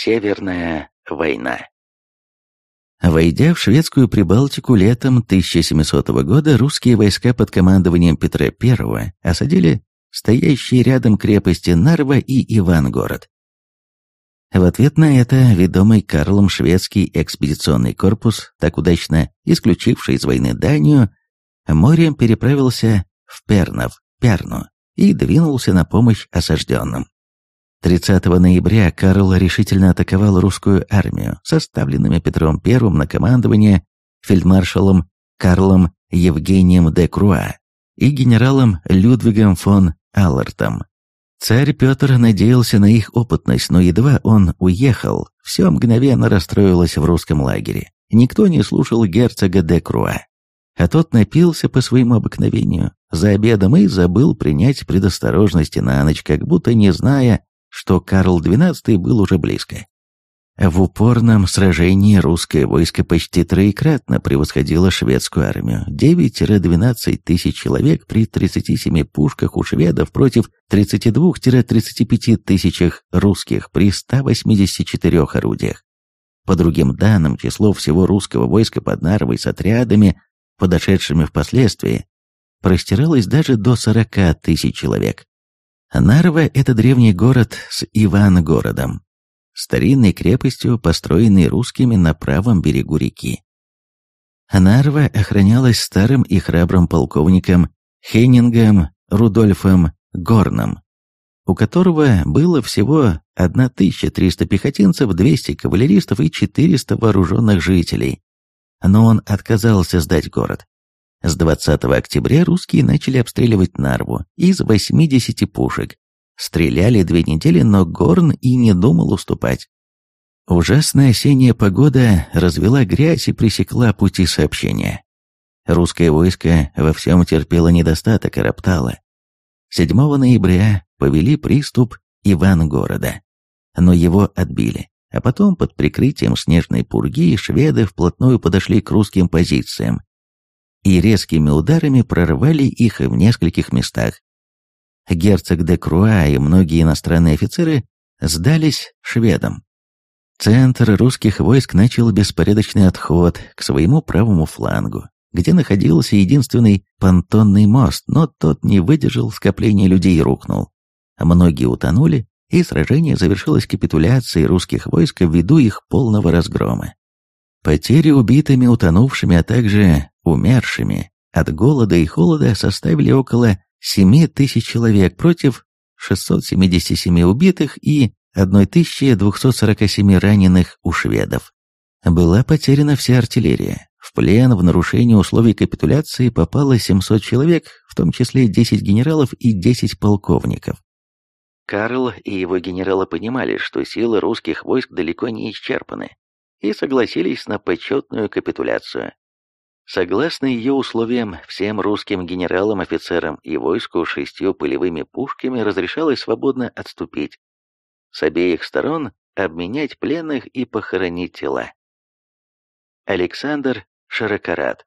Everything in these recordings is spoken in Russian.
Северная война. Войдя в шведскую Прибалтику летом 1700 года, русские войска под командованием Петра I осадили стоящие рядом крепости Нарва и Ивангород. В ответ на это ведомый Карлом шведский экспедиционный корпус, так удачно исключивший из войны Данию, морем переправился в Пернов, Перну и двинулся на помощь осажденным. 30 ноября Карл решительно атаковал русскую армию, составленными Петром I на командование фельдмаршалом Карлом Евгением де Круа и генералом Людвигом фон Аллартом. Царь Петр надеялся на их опытность, но едва он уехал, все мгновенно расстроилось в русском лагере. Никто не слушал герцога де Круа. А тот напился по своему обыкновению за обедом и забыл принять предосторожности на ночь, как будто не зная, что Карл XII был уже близко. В упорном сражении русское войско почти троекратно превосходило шведскую армию. 9-12 тысяч человек при 37 пушках у шведов против 32-35 тысячах русских при 184 орудиях. По другим данным, число всего русского войска под Нарвой с отрядами, подошедшими впоследствии, простиралось даже до 40 тысяч человек. Нарва – это древний город с Ивангородом, старинной крепостью, построенной русскими на правом берегу реки. Нарва охранялась старым и храбрым полковником Хеннингом Рудольфом Горном, у которого было всего 1300 пехотинцев, 200 кавалеристов и 400 вооруженных жителей. Но он отказался сдать город. С 20 октября русские начали обстреливать Нарву из 80 пушек, Стреляли две недели, но Горн и не думал уступать. Ужасная осенняя погода развела грязь и пресекла пути сообщения. Русское войско во всем терпело недостаток и роптало. 7 ноября повели приступ Ивангорода, но его отбили, а потом под прикрытием снежной пурги шведы вплотную подошли к русским позициям и резкими ударами прорвали их в нескольких местах, герцог де Круа и многие иностранные офицеры сдались шведам. Центр русских войск начал беспорядочный отход к своему правому флангу, где находился единственный понтонный мост, но тот не выдержал скопления людей и рухнул. Многие утонули, и сражение завершилось капитуляцией русских войск ввиду их полного разгрома. Потери убитыми, утонувшими, а также умершими от голода и холода составили около 7 тысяч человек против 677 убитых и 1247 раненых у шведов. Была потеряна вся артиллерия. В плен в нарушение условий капитуляции попало 700 человек, в том числе 10 генералов и 10 полковников. Карл и его генералы понимали, что силы русских войск далеко не исчерпаны, и согласились на почетную капитуляцию. Согласно ее условиям, всем русским генералам, офицерам и войску шестью пылевыми пушками разрешалось свободно отступить. С обеих сторон обменять пленных и похоронить тела. Александр Широкорат,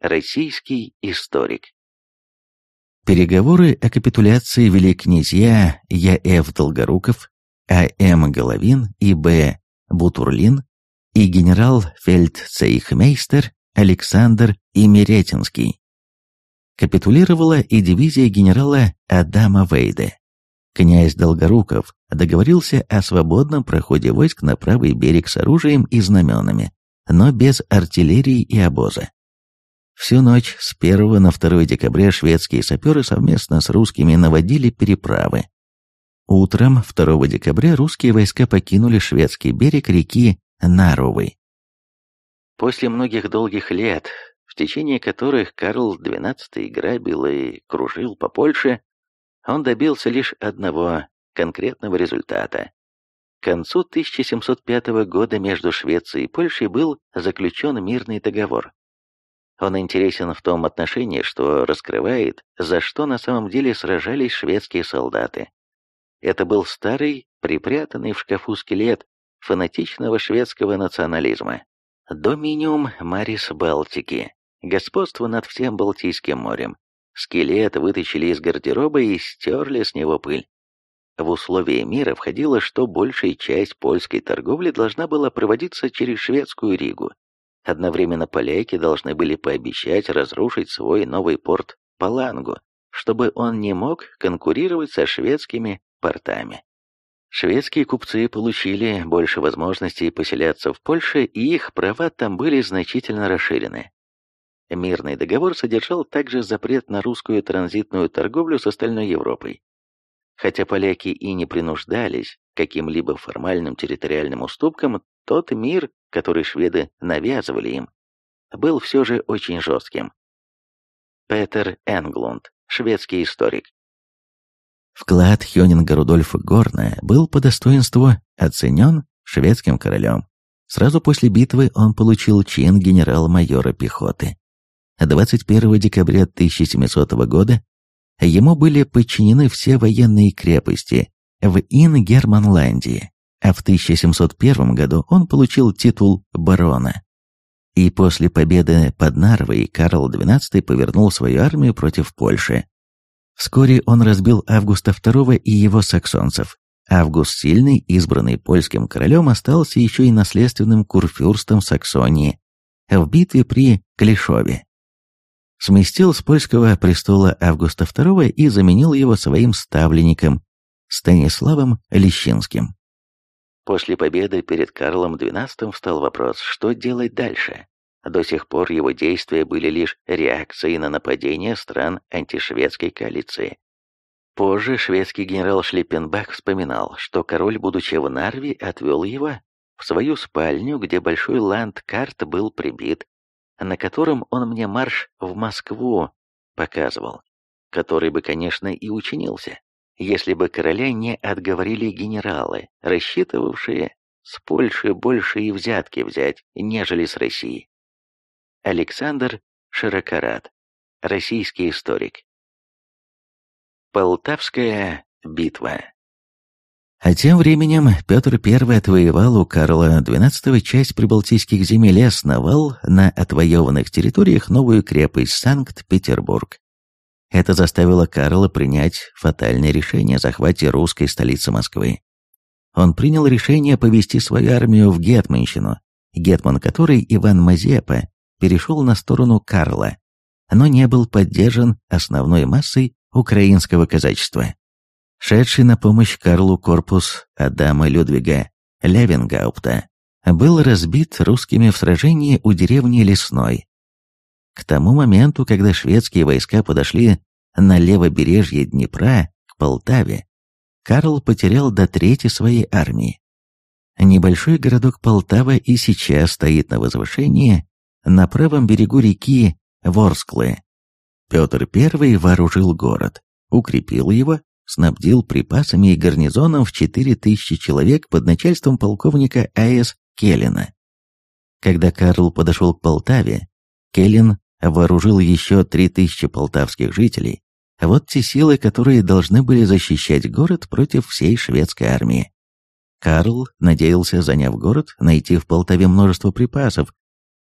российский историк. Переговоры о капитуляции вели князья Я.Ф. Долгоруков, А.М. Головин и Б. Бутурлин и генерал-фельдцейхмейстер Александр Имеретинский. Капитулировала и дивизия генерала Адама Вейде. Князь Долгоруков договорился о свободном проходе войск на правый берег с оружием и знаменами, но без артиллерии и обоза. Всю ночь с 1 на 2 декабря шведские саперы совместно с русскими наводили переправы. Утром 2 декабря русские войска покинули шведский берег реки Наровы После многих долгих лет, в течение которых Карл XII грабил и кружил по Польше, он добился лишь одного конкретного результата. К концу 1705 года между Швецией и Польшей был заключен мирный договор. Он интересен в том отношении, что раскрывает, за что на самом деле сражались шведские солдаты. Это был старый, припрятанный в шкафу скелет фанатичного шведского национализма. Доминиум Марис Балтики. Господство над всем Балтийским морем. Скелет вытащили из гардероба и стерли с него пыль. в условия мира входило, что большая часть польской торговли должна была проводиться через шведскую Ригу. Одновременно поляки должны были пообещать разрушить свой новый порт Палангу, чтобы он не мог конкурировать со шведскими портами. Шведские купцы получили больше возможностей поселяться в Польше, и их права там были значительно расширены. Мирный договор содержал также запрет на русскую транзитную торговлю с остальной Европой. Хотя поляки и не принуждались каким-либо формальным территориальным уступкам, тот мир, который шведы навязывали им, был все же очень жестким. Петер Энглунд, шведский историк. Вклад Хёнинга Рудольфа Горна был по достоинству оценен шведским королем. Сразу после битвы он получил чин генерал-майора пехоты. 21 декабря 1700 года Ему были подчинены все военные крепости в Ингерманландии, а в 1701 году он получил титул барона. И после победы под Нарвой Карл XII повернул свою армию против Польши. Вскоре он разбил Августа II и его саксонцев. Август Сильный, избранный польским королем, остался еще и наследственным курфюрстом Саксонии в битве при Клишове сместил с польского престола Августа II и заменил его своим ставленником Станиславом Лещинским. После победы перед Карлом XII встал вопрос, что делать дальше. До сих пор его действия были лишь реакцией на нападение стран антишведской коалиции. Позже шведский генерал Шлиппенбах вспоминал, что король, будучи в Нарве, отвел его в свою спальню, где большой ландкарт был прибит на котором он мне марш в Москву показывал, который бы, конечно, и учинился, если бы короля не отговорили генералы, рассчитывавшие с Польши большие взятки взять, нежели с России. Александр Широкорат, российский историк. Полтавская битва а тем временем Петр I отвоевал у Карла XII часть прибалтийских земель и основал на отвоеванных территориях новую крепость Санкт-Петербург. Это заставило Карла принять фатальное решение о захвате русской столицы Москвы. Он принял решение повести свою армию в Гетманщину, гетман которой Иван Мазепа перешел на сторону Карла, но не был поддержан основной массой украинского казачества. Шедший на помощь Карлу корпус Адама Людвига Левенгаупта был разбит русскими в сражении у деревни Лесной. К тому моменту, когда шведские войска подошли на левобережье Днепра к Полтаве, Карл потерял до трети своей армии. Небольшой городок Полтава и сейчас стоит на возвышении на правом берегу реки Ворсклы. Петр I вооружил город, укрепил его снабдил припасами и гарнизоном в 4000 человек под начальством полковника А.С. Келлина. Когда Карл подошел к Полтаве, Келлин вооружил еще 3000 полтавских жителей, вот те силы, которые должны были защищать город против всей шведской армии. Карл надеялся, заняв город, найти в Полтаве множество припасов,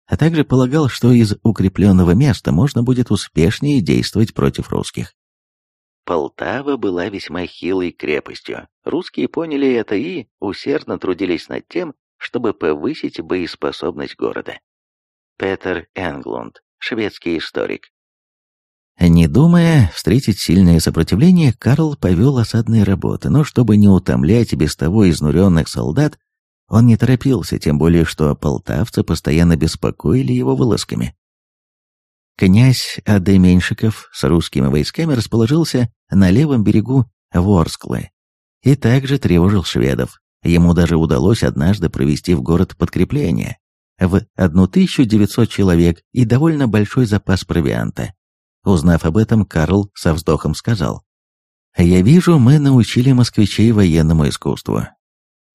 а также полагал, что из укрепленного места можно будет успешнее действовать против русских. Полтава была весьма хилой крепостью. Русские поняли это и усердно трудились над тем, чтобы повысить боеспособность города. Петер Энглунд, шведский историк. Не думая встретить сильное сопротивление, Карл повел осадные работы, но чтобы не утомлять без того изнуренных солдат, он не торопился, тем более что полтавцы постоянно беспокоили его вылазками. Князь А.Д. Меньшиков с русскими войсками расположился на левом берегу Ворсклы и также тревожил шведов. Ему даже удалось однажды провести в город подкрепление в 1900 человек и довольно большой запас провианта. Узнав об этом, Карл со вздохом сказал, «Я вижу, мы научили москвичей военному искусству.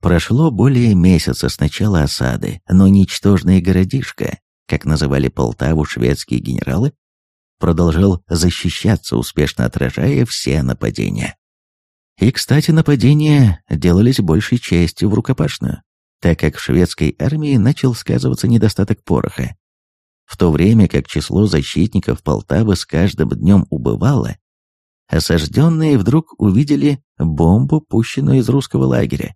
Прошло более месяца с начала осады, но ничтожный городишко как называли Полтаву шведские генералы, продолжал защищаться, успешно отражая все нападения. И, кстати, нападения делались большей частью в рукопашную, так как в шведской армии начал сказываться недостаток пороха. В то время как число защитников Полтавы с каждым днем убывало, Осажденные вдруг увидели бомбу, пущенную из русского лагеря.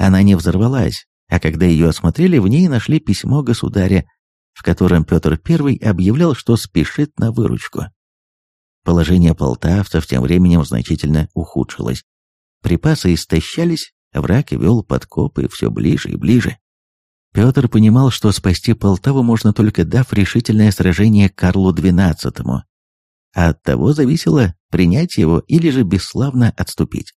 Она не взорвалась, а когда ее осмотрели, в ней нашли письмо государя, в котором Петр I объявлял, что спешит на выручку. Положение полтавцев тем временем значительно ухудшилось. Припасы истощались, враг вел подкопы все ближе и ближе. Петр понимал, что спасти Полтаву можно только дав решительное сражение Карлу XII, а от того зависело принять его или же бесславно отступить.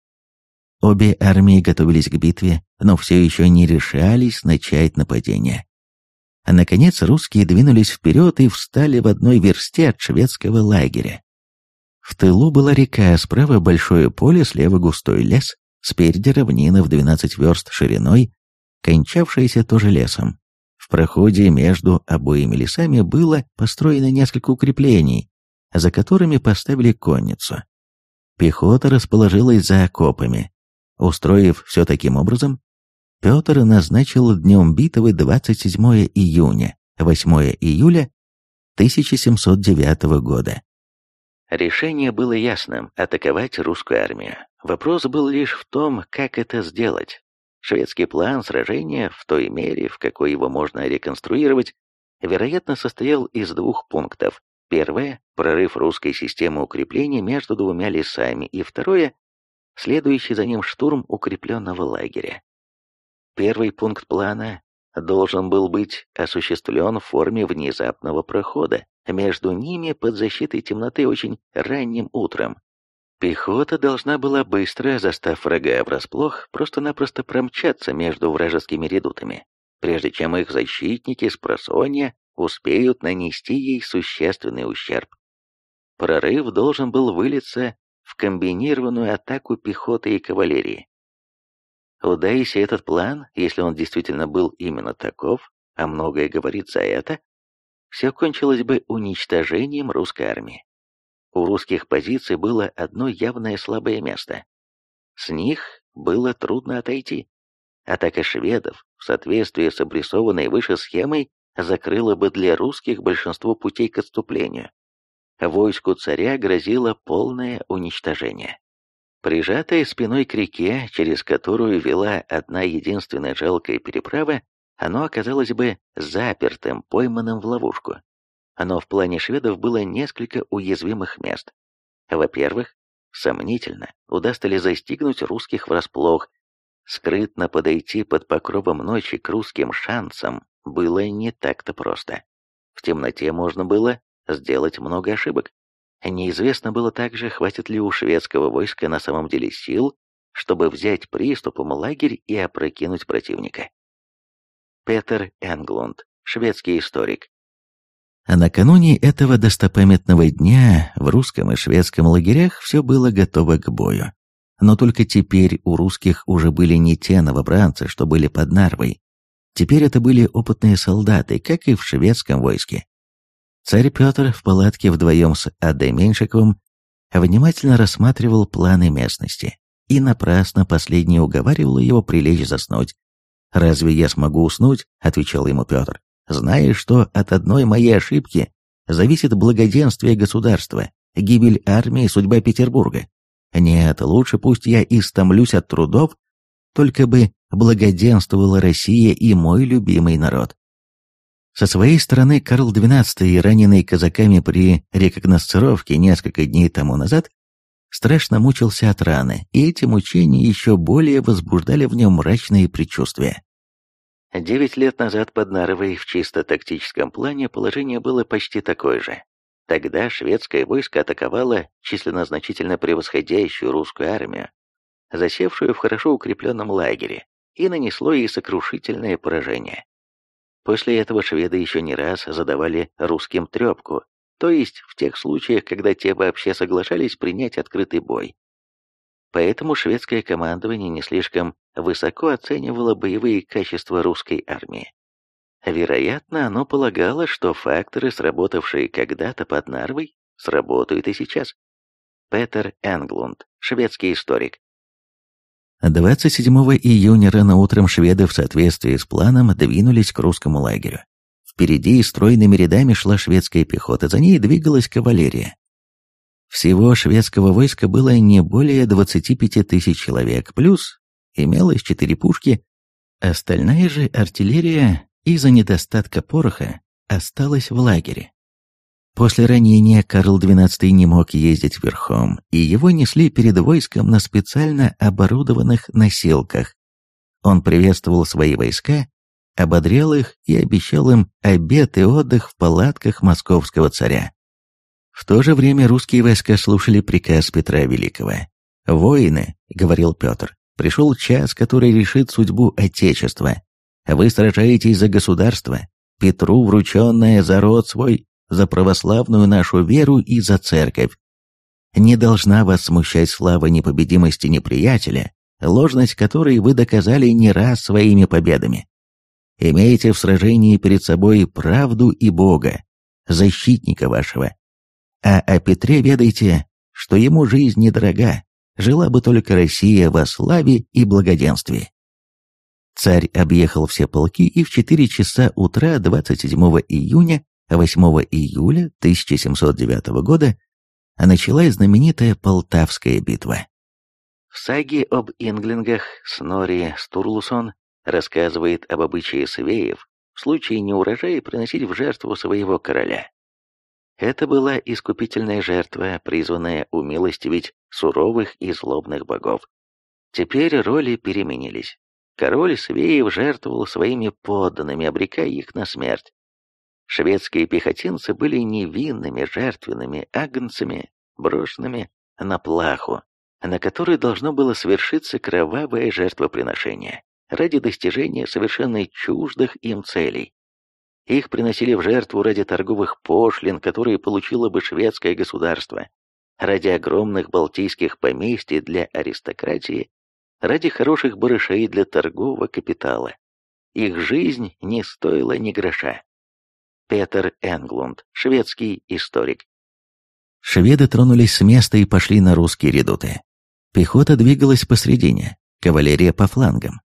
Обе армии готовились к битве, но все еще не решались начать нападение. А наконец русские двинулись вперед и встали в одной версте от шведского лагеря. В тылу была река, справа большое поле, слева густой лес, спереди равнина в 12 верст шириной, кончавшаяся тоже лесом. В проходе между обоими лесами было построено несколько укреплений, за которыми поставили конницу. Пехота расположилась за окопами. Устроив все таким образом, Петр назначил днем битвы 27 июня, 8 июля 1709 года. Решение было ясным – атаковать русскую армию. Вопрос был лишь в том, как это сделать. Шведский план сражения, в той мере, в какой его можно реконструировать, вероятно, состоял из двух пунктов. Первое – прорыв русской системы укрепления между двумя лесами, и второе – следующий за ним штурм укрепленного лагеря. Первый пункт плана должен был быть осуществлен в форме внезапного прохода между ними под защитой темноты очень ранним утром. Пехота должна была быстро, застав врага врасплох, просто-напросто промчаться между вражескими редутами, прежде чем их защитники с просонья успеют нанести ей существенный ущерб. Прорыв должен был вылиться в комбинированную атаку пехоты и кавалерии. Удайся этот план, если он действительно был именно таков, а многое говорит за это, все кончилось бы уничтожением русской армии. У русских позиций было одно явное слабое место. С них было трудно отойти. Атака шведов, в соответствии с обрисованной выше схемой, закрыла бы для русских большинство путей к отступлению. Войску царя грозило полное уничтожение. Прижатая спиной к реке, через которую вела одна единственная жалкая переправа, оно оказалось бы запертым, пойманным в ловушку. Но в плане шведов было несколько уязвимых мест. Во-первых, сомнительно, удастся ли застигнуть русских врасплох, скрытно подойти под покровом ночи к русским шансам было не так-то просто. В темноте можно было сделать много ошибок. Неизвестно было также, хватит ли у шведского войска на самом деле сил, чтобы взять приступом лагерь и опрокинуть противника. Петер Энглунд, шведский историк. А накануне этого достопамятного дня в русском и шведском лагерях все было готово к бою. Но только теперь у русских уже были не те новобранцы, что были под Нарвой, Теперь это были опытные солдаты, как и в шведском войске. Царь Петр в палатке вдвоем с А.Д. Меньшиковым внимательно рассматривал планы местности, и напрасно последний уговаривал его прилечь заснуть. «Разве я смогу уснуть?» — отвечал ему Петр. «Зная, что от одной моей ошибки зависит благоденствие государства, гибель армии, судьба Петербурга. Нет, лучше пусть я истомлюсь от трудов, только бы благоденствовала Россия и мой любимый народ. Со своей стороны Карл XII, раненый казаками при рекогносцировке несколько дней тому назад, страшно мучился от раны, и эти мучения еще более возбуждали в нем мрачные предчувствия. Девять лет назад под Нарвой в чисто тактическом плане положение было почти такое же. Тогда шведское войско атаковало численно значительно превосходящую русскую армию, засевшую в хорошо укрепленном лагере, и нанесло ей сокрушительное поражение. После этого шведы еще не раз задавали русским трепку, то есть в тех случаях, когда те вообще соглашались принять открытый бой. Поэтому шведское командование не слишком высоко оценивало боевые качества русской армии. Вероятно, оно полагало, что факторы, сработавшие когда-то под Нарвой, сработают и сейчас. Петер Энглунд, шведский историк. 27 июня рано утром шведы в соответствии с планом двинулись к русскому лагерю. Впереди стройными рядами шла шведская пехота, за ней двигалась кавалерия. Всего шведского войска было не более 25 тысяч человек, плюс имелось четыре пушки, остальная же артиллерия из-за недостатка пороха осталась в лагере. После ранения Карл XII не мог ездить верхом, и его несли перед войском на специально оборудованных носилках. Он приветствовал свои войска, ободрял их и обещал им обед и отдых в палатках московского царя. В то же время русские войска слушали приказ Петра Великого. «Воины», — говорил Петр, — «пришел час, который решит судьбу Отечества. Вы сражаетесь за государство, Петру врученное за род свой, за православную нашу веру и за церковь. Не должна вас смущать слава непобедимости неприятеля, ложность которой вы доказали не раз своими победами. Имейте в сражении перед собой правду и Бога, защитника вашего, а о Петре ведайте, что ему жизнь недорога, жила бы только Россия во славе и благоденствии. Царь объехал все полки и в 4 часа утра 27 июня 8 июля 1709 года началась знаменитая Полтавская битва. В саге об инглингах Снори Стурлусон рассказывает об обычае свеев в случае неурожая приносить в жертву своего короля. Это была искупительная жертва, призванная умилостивить суровых и злобных богов. Теперь роли переменились. Король Свеев жертвовал своими подданными, обрекая их на смерть. Шведские пехотинцы были невинными жертвенными агнцами, брошенными на плаху, на которой должно было свершиться кровавое жертвоприношение ради достижения совершенно чуждых им целей. Их приносили в жертву ради торговых пошлин, которые получило бы шведское государство, ради огромных балтийских поместий для аристократии, ради хороших барышей для торгового капитала. Их жизнь не стоила ни гроша. Петер Энглунд, шведский историк. Шведы тронулись с места и пошли на русские редуты. Пехота двигалась посредине, кавалерия по флангам.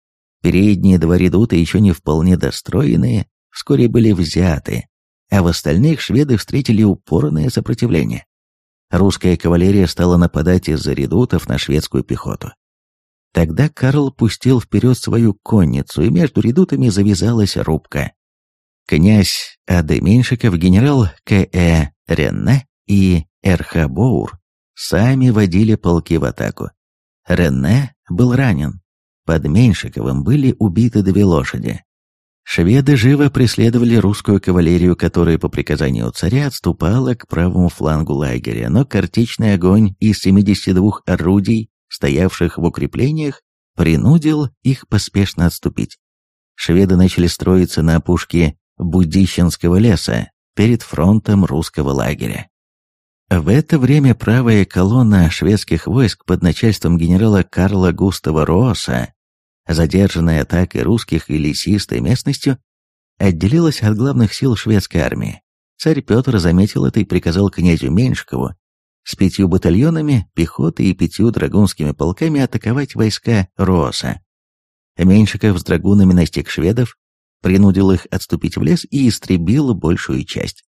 Передние два редута, еще не вполне достроенные, вскоре были взяты, а в остальных шведы встретили упорное сопротивление. Русская кавалерия стала нападать из-за редутов на шведскую пехоту. Тогда Карл пустил вперед свою конницу, и между редутами завязалась рубка. Князь А.Д. Меньшиков, генерал К.Э. Ренне и Р.Х. Боур сами водили полки в атаку. Ренне был ранен. Под Меньшиковым были убиты две лошади. Шведы живо преследовали русскую кавалерию, которая по приказанию царя отступала к правому флангу лагеря, но картечный огонь из 72 орудий, стоявших в укреплениях, принудил их поспешно отступить. Шведы начали строиться на опушке Будищенского леса перед фронтом русского лагеря. В это время правая колонна шведских войск под начальством генерала Карла Густава Рооса задержанная атакой русских и лесистой местностью, отделилась от главных сил шведской армии. Царь Петр заметил это и приказал князю Меньшикову с пятью батальонами пехоты и пятью драгунскими полками атаковать войска Рооса. Меньшиков с драгунами настиг шведов, принудил их отступить в лес и истребил большую часть.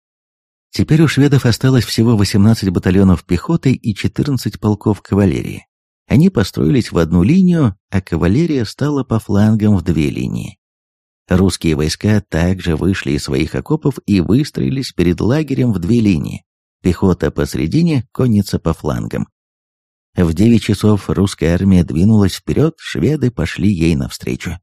Теперь у шведов осталось всего 18 батальонов пехоты и 14 полков кавалерии. Они построились в одну линию, а кавалерия стала по флангам в две линии. Русские войска также вышли из своих окопов и выстроились перед лагерем в две линии. Пехота посредине, конница по флангам. В девять часов русская армия двинулась вперед, шведы пошли ей навстречу.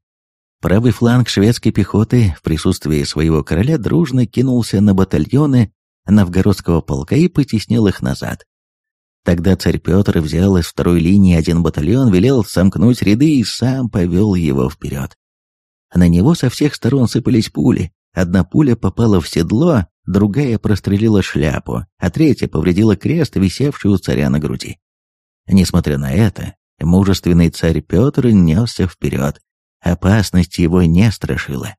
Правый фланг шведской пехоты в присутствии своего короля дружно кинулся на батальоны новгородского полка и потеснил их назад. Тогда царь Петр взял из второй линии один батальон, велел сомкнуть ряды и сам повел его вперед. На него со всех сторон сыпались пули. Одна пуля попала в седло, другая прострелила шляпу, а третья повредила крест, висевший у царя на груди. Несмотря на это, мужественный царь Петр несся вперед. Опасность его не страшила.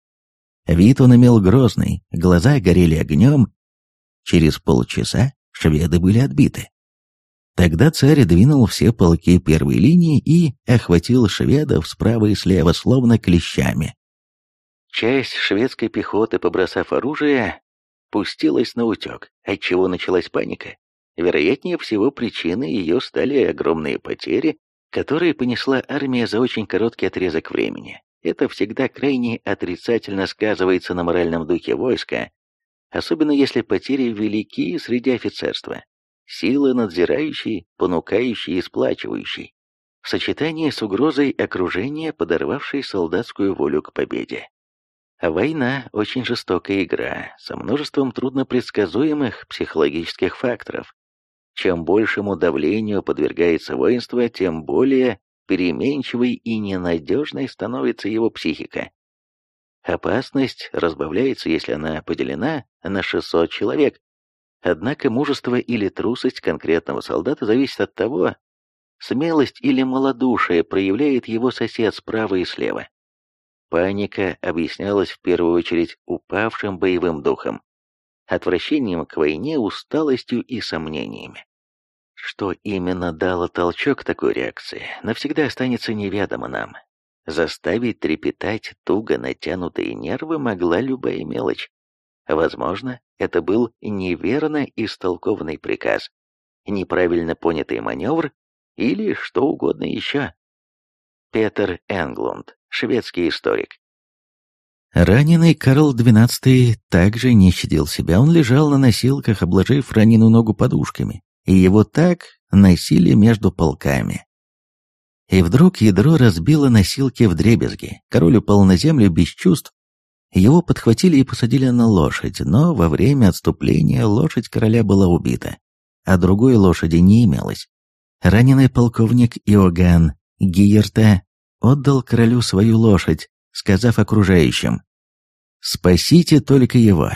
Вид он имел грозный, глаза горели огнем. Через полчаса шведы были отбиты. Тогда царь двинул все полки первой линии и охватил шведов справа и слева, словно клещами. Часть шведской пехоты, побросав оружие, пустилась на утек, отчего началась паника. Вероятнее всего, причиной ее стали огромные потери, которые понесла армия за очень короткий отрезок времени. Это всегда крайне отрицательно сказывается на моральном духе войска, особенно если потери велики среди офицерства. Силы надзирающей, понукающей и сплачивающей. В сочетании с угрозой окружения, подорвавшей солдатскую волю к победе. А война – очень жестокая игра, со множеством труднопредсказуемых психологических факторов. Чем большему давлению подвергается воинство, тем более переменчивой и ненадежной становится его психика. Опасность разбавляется, если она поделена на 600 человек. Однако мужество или трусость конкретного солдата зависит от того, смелость или малодушие проявляет его сосед справа и слева. Паника объяснялась в первую очередь упавшим боевым духом, отвращением к войне, усталостью и сомнениями. Что именно дало толчок такой реакции, навсегда останется неведомо нам. Заставить трепетать туго натянутые нервы могла любая мелочь. Возможно, это был неверно истолкованный приказ, неправильно понятый маневр или что угодно еще. Петер Энглунд, шведский историк. Раненый Карл XII также не щадил себя, он лежал на носилках, обложив раненую ногу подушками, и его так носили между полками. И вдруг ядро разбило носилки в дребезги. Король упал на землю без чувств. Его подхватили и посадили на лошадь, но во время отступления лошадь короля была убита, а другой лошади не имелось. Раненый полковник Иоганн Гиерта отдал королю свою лошадь, сказав окружающим «Спасите только его».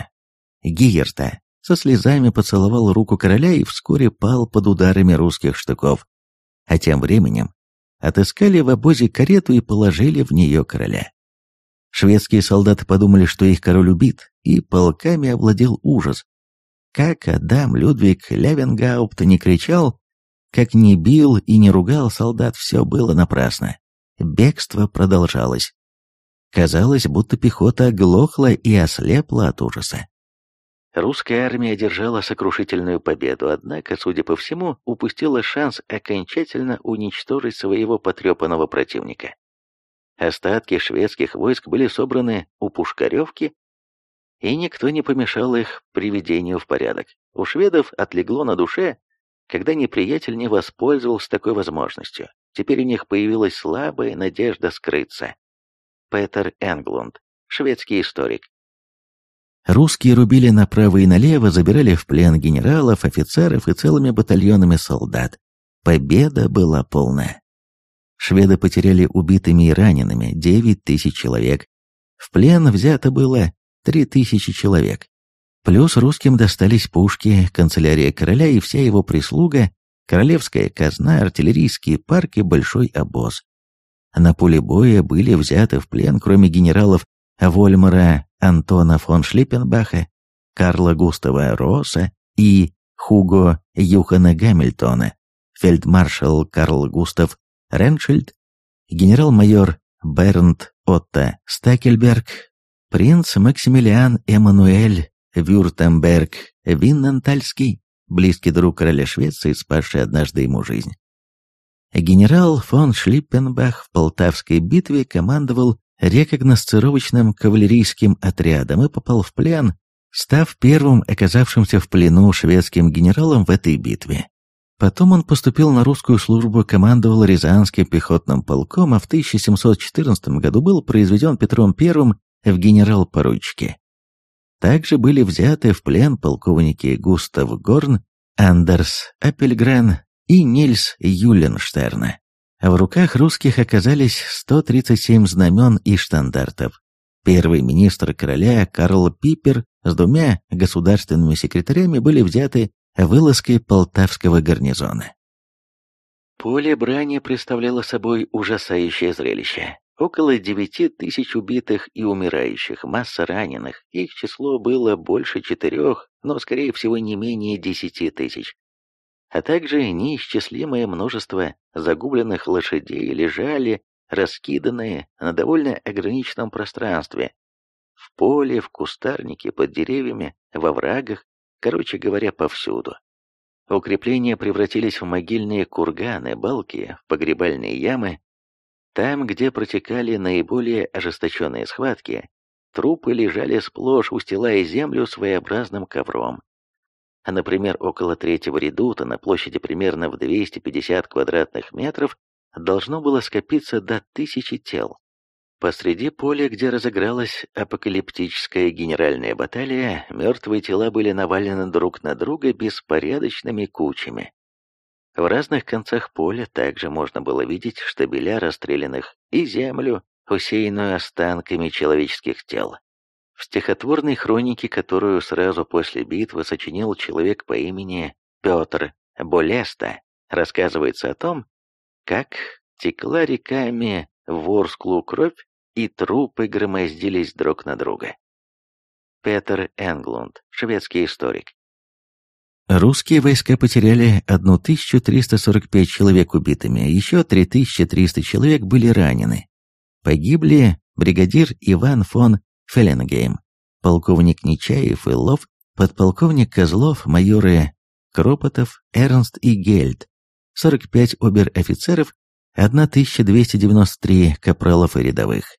Гиерта со слезами поцеловал руку короля и вскоре пал под ударами русских штыков. А тем временем отыскали в обозе карету и положили в нее короля. Шведские солдаты подумали, что их король убит, и полками овладел ужас. Как Адам Людвиг Левенгаупт не кричал, как не бил и не ругал солдат, все было напрасно. Бегство продолжалось. Казалось, будто пехота оглохла и ослепла от ужаса. Русская армия одержала сокрушительную победу, однако, судя по всему, упустила шанс окончательно уничтожить своего потрепанного противника. Остатки шведских войск были собраны у Пушкаревки, и никто не помешал их приведению в порядок. У шведов отлегло на душе, когда неприятель не воспользовался такой возможностью. Теперь у них появилась слабая надежда скрыться. Петер Энглунд, шведский историк. Русские рубили направо и налево, забирали в плен генералов, офицеров и целыми батальонами солдат. Победа была полная. Шведы потеряли убитыми и ранеными 9 тысяч человек. В плен взято было 3 тысячи человек. Плюс русским достались пушки, канцелярия короля и вся его прислуга, королевская казна, артиллерийские парки, большой обоз. На поле боя были взяты в плен, кроме генералов Вольмара Антона фон Шлиппенбаха, Карла Густава Росса и Хуго Юхана Гамильтона, фельдмаршал Карл Густав Реншильд, генерал-майор Бернт Отто Стакельберг, принц Максимилиан Эммануэль Вюртемберг Виннентальский, близкий друг короля Швеции, спасший однажды ему жизнь. Генерал фон Шлиппенбах в Полтавской битве командовал рекогносцировочным кавалерийским отрядом и попал в плен, став первым оказавшимся в плену шведским генералом в этой битве. Потом он поступил на русскую службу, командовал Рязанским пехотным полком, а в 1714 году был произведен Петром I в генерал-поручике. Также были взяты в плен полковники Густав Горн, Андерс Аппельгрен и Нильс Юленштерна. В руках русских оказались 137 знамен и штандартов. Первый министр короля Карл Пипер с двумя государственными секретарями были взяты вылазкой полтавского гарнизона. Поле брани представляло собой ужасающее зрелище. Около девяти тысяч убитых и умирающих, масса раненых, их число было больше четырех, но, скорее всего, не менее десяти тысяч а также неисчислимое множество загубленных лошадей лежали, раскиданные на довольно ограниченном пространстве, в поле, в кустарнике, под деревьями, во врагах, короче говоря, повсюду. Укрепления превратились в могильные курганы, балки, в погребальные ямы. Там, где протекали наиболее ожесточенные схватки, трупы лежали сплошь, устилая землю своеобразным ковром. Например, около третьего редута на площади примерно в 250 квадратных метров должно было скопиться до тысячи тел. Посреди поля, где разыгралась апокалиптическая генеральная баталия, мертвые тела были навалены друг на друга беспорядочными кучами. В разных концах поля также можно было видеть штабеля расстрелянных и землю, усеянную останками человеческих тел. В стихотворной хронике, которую сразу после битвы сочинил человек по имени Петр Болеста, рассказывается о том, как текла реками ворсклую кровь, и трупы громоздились друг на друга. Петер Энглунд, шведский историк. Русские войска потеряли 1345 человек убитыми, еще 3300 человек были ранены. Погибли бригадир Иван фон Фелленгейм, полковник Нечаев и Лов, подполковник Козлов, майоры Кропотов, Эрнст и Гельд, 45 обер-офицеров 1293 капралов и рядовых.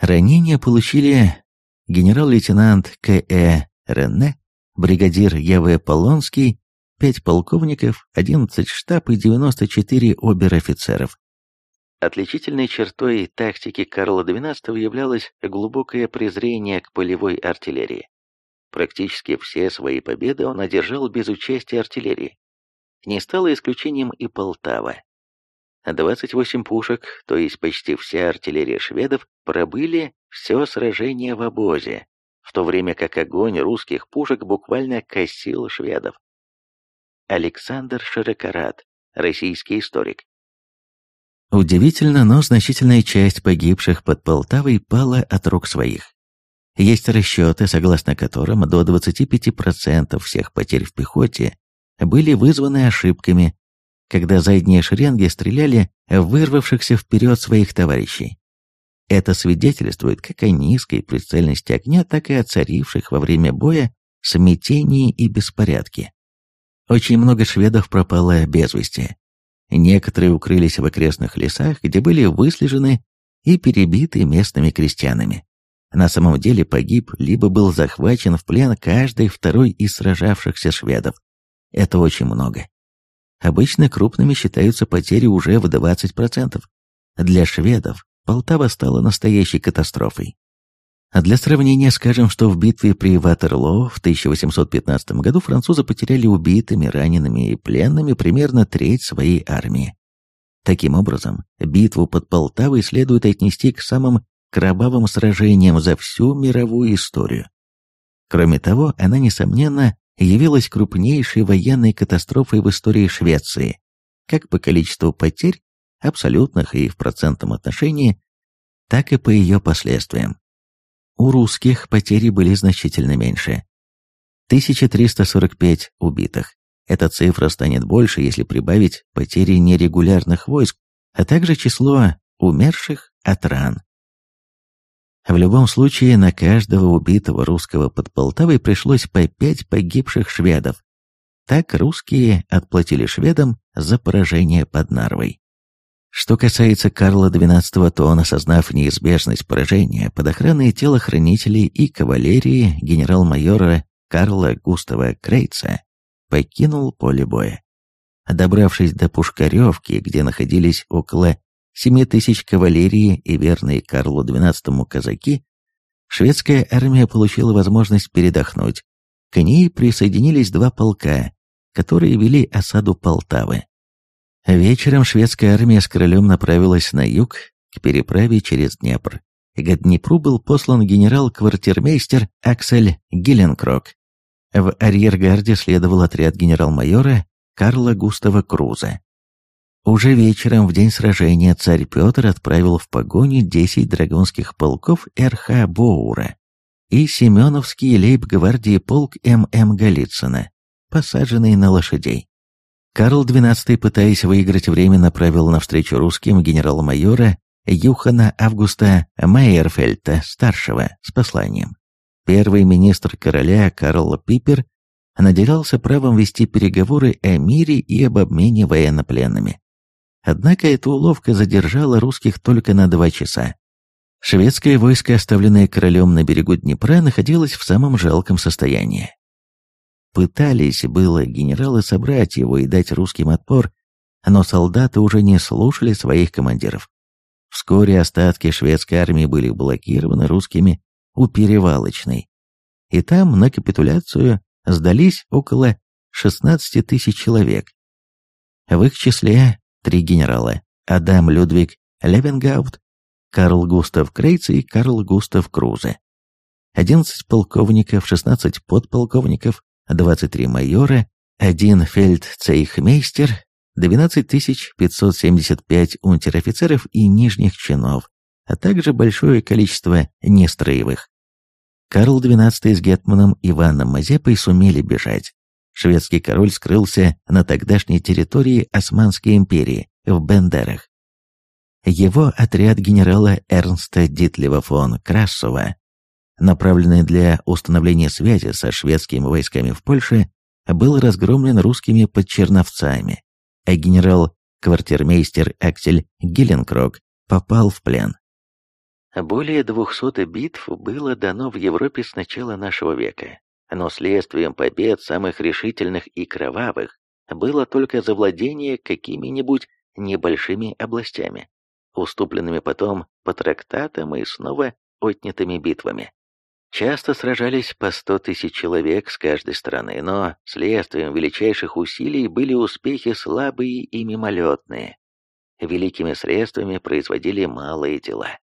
Ранения получили генерал-лейтенант К.Э. Ренне, бригадир Е.В. Полонский, 5 полковников, 11 штаб и 94 обер-офицеров. Отличительной чертой тактики Карла XII являлось глубокое презрение к полевой артиллерии. Практически все свои победы он одержал без участия артиллерии. Не стало исключением и Полтава, 28 пушек, то есть почти вся артиллерия шведов, пробыли все сражение в обозе, в то время как огонь русских пушек буквально косил шведов. Александр Широкорат, российский историк. Удивительно, но значительная часть погибших под Полтавой пала от рук своих. Есть расчеты, согласно которым до 25% всех потерь в пехоте были вызваны ошибками когда задние шеренги стреляли вырвавшихся вперед своих товарищей. Это свидетельствует как о низкой прицельности огня, так и о царивших во время боя смятении и беспорядке. Очень много шведов пропало без вести. Некоторые укрылись в окрестных лесах, где были выслежены и перебиты местными крестьянами. На самом деле погиб, либо был захвачен в плен каждый второй из сражавшихся шведов. Это очень много. Обычно крупными считаются потери уже в 20%. Для шведов Полтава стала настоящей катастрофой. А для сравнения скажем, что в битве при Ватерлоо в 1815 году французы потеряли убитыми, ранеными и пленными примерно треть своей армии. Таким образом, битву под Полтавой следует отнести к самым кровавым сражениям за всю мировую историю. Кроме того, она, несомненно, явилась крупнейшей военной катастрофой в истории Швеции, как по количеству потерь, абсолютных и в процентном отношении, так и по ее последствиям. У русских потери были значительно меньше. 1345 убитых. Эта цифра станет больше, если прибавить потери нерегулярных войск, а также число умерших от ран. В любом случае, на каждого убитого русского под Полтавой пришлось по пять погибших шведов. Так русские отплатили шведам за поражение под Нарвой. Что касается Карла XII, то он, осознав неизбежность поражения под охраной телохранителей и кавалерии генерал-майора Карла Густава Крейца, покинул поле боя. Добравшись до Пушкаревки, где находились около семи тысяч кавалерии и верные Карлу XII казаки, шведская армия получила возможность передохнуть. К ней присоединились два полка, которые вели осаду Полтавы. Вечером шведская армия с королем направилась на юг, к переправе через Днепр. К Днепру был послан генерал-квартирмейстер Аксель Гилленкрок. В арьергарде следовал отряд генерал-майора Карла Густава Круза. Уже вечером, в день сражения, царь Петр отправил в погоню 10 драгунских полков РХ Боура и Семеновский лейб-гвардии полк М.М. Голицына, посаженный на лошадей. Карл XII, пытаясь выиграть время, направил навстречу русским генерал-майора Юхана Августа Мейерфельта, старшего, с посланием. Первый министр короля Карл Пипер наделялся правом вести переговоры о мире и об обмене военнопленными. Однако эта уловка задержала русских только на два часа. Шведское войско, оставленное королем на берегу Днепра, находилось в самом жалком состоянии. Пытались было генералы собрать его и дать русским отпор, но солдаты уже не слушали своих командиров. Вскоре остатки шведской армии были блокированы русскими у Перевалочной, и там на капитуляцию сдались около 16 тысяч человек. В их числе три генерала – Адам Людвиг Левенгаут, Карл Густав Крейц и Карл Густав Крузе. 11 полковников, 16 подполковников, 23 майора, 1 фельдцейхмейстер, 12 575 унтер-офицеров и нижних чинов, а также большое количество нестроевых. Карл XII с Гетманом Иваном Мазепой сумели бежать. Шведский король скрылся на тогдашней территории Османской империи, в Бендерах. Его отряд генерала Эрнста Дитлева фон Красова, направленный для установления связи со шведскими войсками в Польше, был разгромлен русскими под Черновцами, а генерал-квартирмейстер Аксель Гилленкрог попал в плен. Более 200 битв было дано в Европе с начала нашего века, но следствием побед самых решительных и кровавых было только завладение какими-нибудь небольшими областями, уступленными потом по трактатам и снова отнятыми битвами. Часто сражались по сто тысяч человек с каждой стороны, но следствием величайших усилий были успехи слабые и мимолетные. Великими средствами производили малые дела.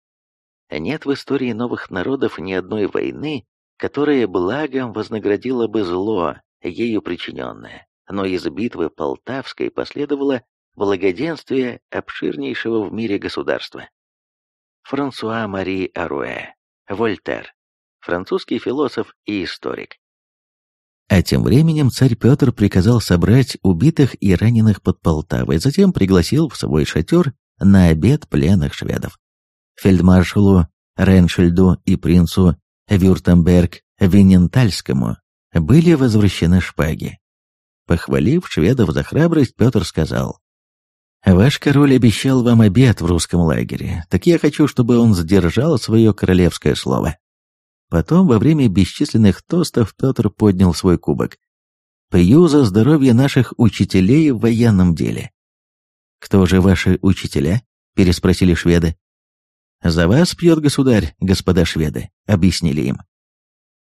Нет в истории новых народов ни одной войны, которая благом вознаградила бы зло, ею причиненное. Но из битвы Полтавской последовало благоденствие обширнейшего в мире государства. Франсуа Мари Аруэ, Вольтер, французский философ и историк. А тем временем царь Петр приказал собрать убитых и раненых под Полтавой, затем пригласил в свой шатер на обед пленных шведов. Фельдмаршалу Реншельду и принцу Вюртемберг Винентальскому были возвращены шпаги. Похвалив шведов за храбрость, Петр сказал, «Ваш король обещал вам обед в русском лагере, так я хочу, чтобы он сдержал свое королевское слово». Потом, во время бесчисленных тостов, Петр поднял свой кубок. «Пью за здоровье наших учителей в военном деле». «Кто же ваши учителя?» – переспросили шведы. «За вас пьет государь, господа шведы», — объяснили им.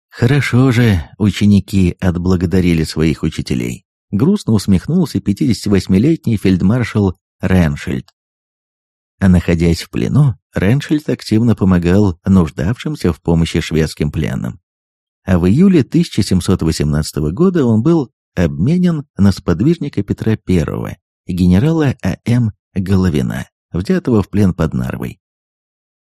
Хорошо же ученики отблагодарили своих учителей. Грустно усмехнулся 58-летний фельдмаршал Реншельд. А находясь в плену, Реншельд активно помогал нуждавшимся в помощи шведским пленным. А в июле 1718 года он был обменен на сподвижника Петра I, генерала А.М. Головина, взятого в плен под Нарвой.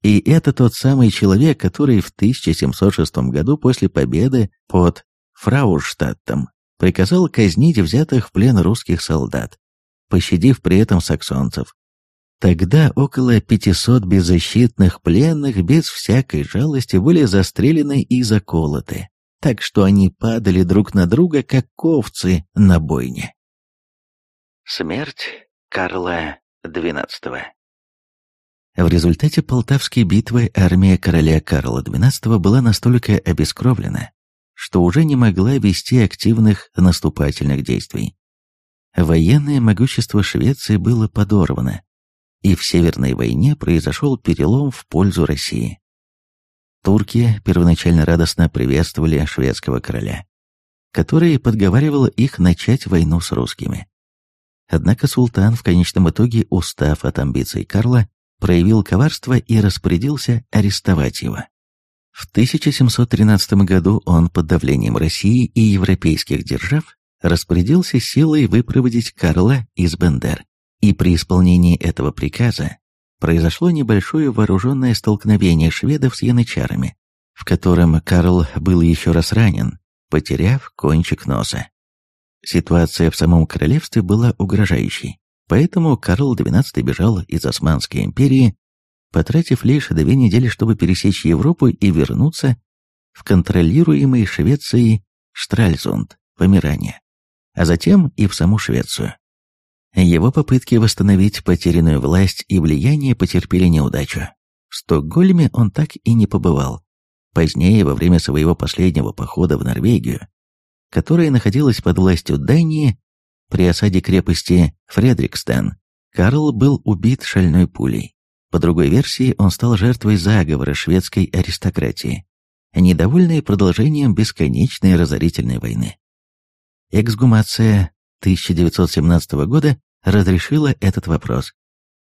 И это тот самый человек, который в 1706 году после победы под Фрауштадтом приказал казнить взятых в плен русских солдат, пощадив при этом саксонцев. Тогда около 500 беззащитных пленных без всякой жалости были застрелены и заколоты, так что они падали друг на друга, как ковцы на бойне. Смерть Карла XII в результате Полтавской битвы армия короля Карла XII была настолько обескровлена, что уже не могла вести активных наступательных действий. Военное могущество Швеции было подорвано, и в Северной войне произошел перелом в пользу России. Турки первоначально радостно приветствовали шведского короля, который подговаривал их начать войну с русскими. Однако султан, в конечном итоге устав от амбиций Карла, проявил коварство и распорядился арестовать его. В 1713 году он под давлением России и европейских держав распорядился силой выпроводить Карла из Бендер. И при исполнении этого приказа произошло небольшое вооруженное столкновение шведов с янычарами, в котором Карл был еще раз ранен, потеряв кончик носа. Ситуация в самом королевстве была угрожающей. Поэтому Карл XII бежал из Османской империи, потратив лишь две недели, чтобы пересечь Европу и вернуться в контролируемый Швецией Штральзунд, Померания, а затем и в саму Швецию. Его попытки восстановить потерянную власть и влияние потерпели неудачу. В Стокгольме он так и не побывал. Позднее, во время своего последнего похода в Норвегию, которая находилась под властью Дании, при осаде крепости Фредрикстен, Карл был убит шальной пулей. По другой версии, он стал жертвой заговора шведской аристократии, недовольной продолжением бесконечной разорительной войны. Эксгумация 1917 года разрешила этот вопрос.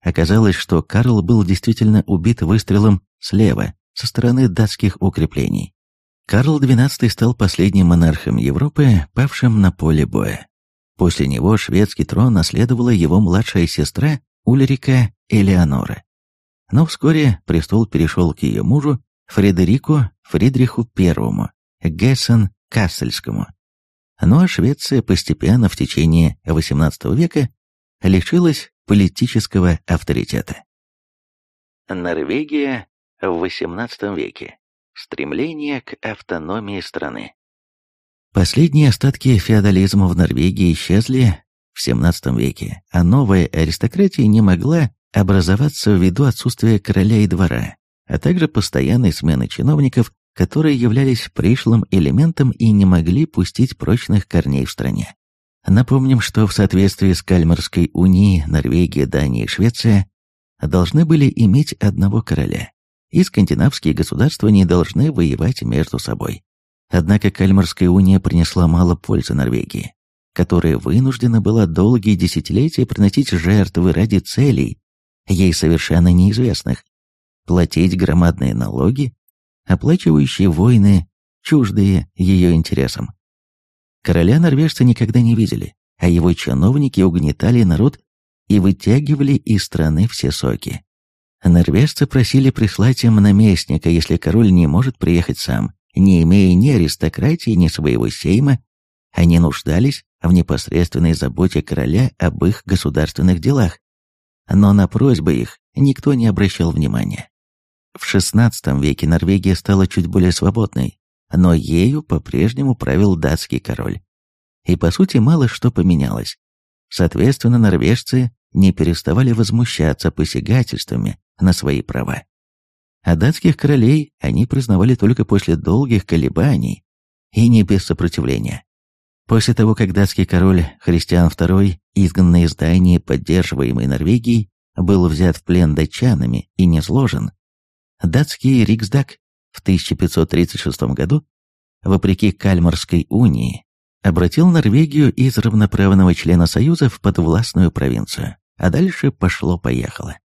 Оказалось, что Карл был действительно убит выстрелом слева, со стороны датских укреплений. Карл XII стал последним монархом Европы, павшим на поле боя. После него шведский трон наследовала его младшая сестра Ульрика Элеонора. Но вскоре престол перешел к ее мужу Фредерику Фридриху I, Гессен-Кассельскому. Ну а Швеция постепенно в течение XVIII века лишилась политического авторитета. Норвегия в XVIII веке. Стремление к автономии страны. Последние остатки феодализма в Норвегии исчезли в XVII веке, а новая аристократия не могла образоваться ввиду отсутствия короля и двора, а также постоянной смены чиновников, которые являлись пришлым элементом и не могли пустить прочных корней в стране. Напомним, что в соответствии с Кальмарской унией Норвегия, Дания и Швеция должны были иметь одного короля, и скандинавские государства не должны воевать между собой. Однако Кальмарская уния принесла мало пользы Норвегии, которая вынуждена была долгие десятилетия приносить жертвы ради целей, ей совершенно неизвестных, платить громадные налоги, оплачивающие войны, чуждые ее интересам. Короля норвежцы никогда не видели, а его чиновники угнетали народ и вытягивали из страны все соки. Норвежцы просили прислать им наместника, если король не может приехать сам, не имея ни аристократии, ни своего сейма, они нуждались в непосредственной заботе короля об их государственных делах. Но на просьбы их никто не обращал внимания. В XVI веке Норвегия стала чуть более свободной, но ею по-прежнему правил датский король. И по сути мало что поменялось. Соответственно, норвежцы не переставали возмущаться посягательствами на свои права. А датских королей они признавали только после долгих колебаний и не без сопротивления. После того, как датский король Христиан II, изгнанный из Дании, поддерживаемый Норвегией, был взят в плен датчанами и не сложен, датский Риксдаг в 1536 году, вопреки Кальмарской унии, обратил Норвегию из равноправного члена Союза в подвластную провинцию, а дальше пошло-поехало.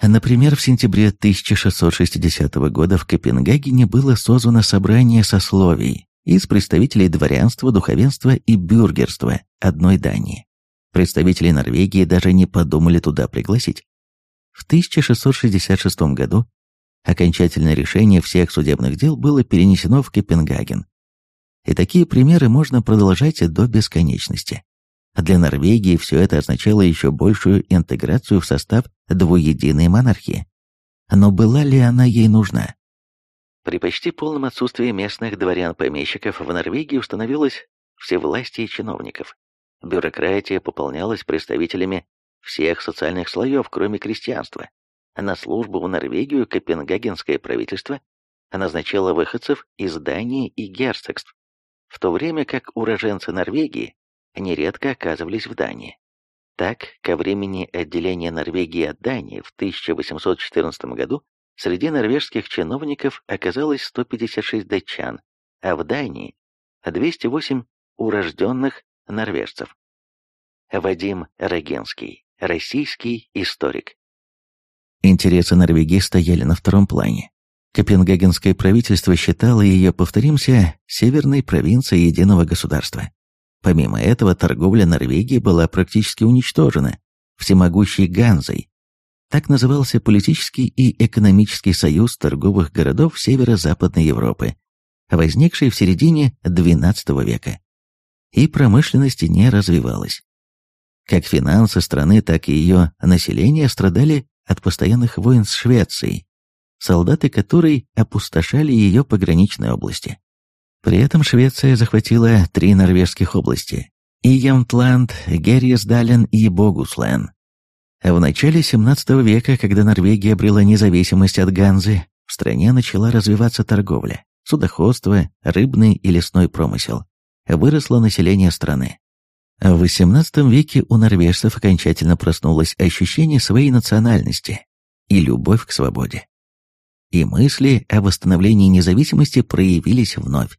Например, в сентябре 1660 года в Копенгагене было созвано собрание сословий из представителей дворянства, духовенства и бюргерства одной Дании. Представителей Норвегии даже не подумали туда пригласить. В 1666 году окончательное решение всех судебных дел было перенесено в Копенгаген. И такие примеры можно продолжать до бесконечности. Для Норвегии все это означало еще большую интеграцию в состав двуединой монархии. Но была ли она ей нужна? При почти полном отсутствии местных дворян-помещиков в Норвегии установилось всевластие чиновников. Бюрократия пополнялась представителями всех социальных слоев, кроме крестьянства. На службу в Норвегию Копенгагенское правительство назначало выходцев из Дании и герцогств, в то время как уроженцы Норвегии нередко оказывались в Дании. Так, ко времени отделения Норвегии от Дании в 1814 году среди норвежских чиновников оказалось 156 датчан, а в Дании 208 урожденных норвежцев. Вадим Рогенский, российский историк. Интересы Норвегии стояли на втором плане. Копенгагенское правительство считало ее, повторимся, северной провинцией единого государства. Помимо этого, торговля Норвегии была практически уничтожена всемогущей Ганзой. Так назывался политический и экономический союз торговых городов северо-западной Европы, возникший в середине XII века. И промышленность не развивалась. Как финансы страны, так и ее население страдали от постоянных войн с Швецией, солдаты которой опустошали ее пограничные области. При этом Швеция захватила три норвежских области – Иемтланд, Герьесдален и Богуслен. В начале 17 века, когда Норвегия обрела независимость от Ганзы, в стране начала развиваться торговля, судоходство, рыбный и лесной промысел. Выросло население страны. В XVIII веке у норвежцев окончательно проснулось ощущение своей национальности и любовь к свободе. И мысли о восстановлении независимости проявились вновь.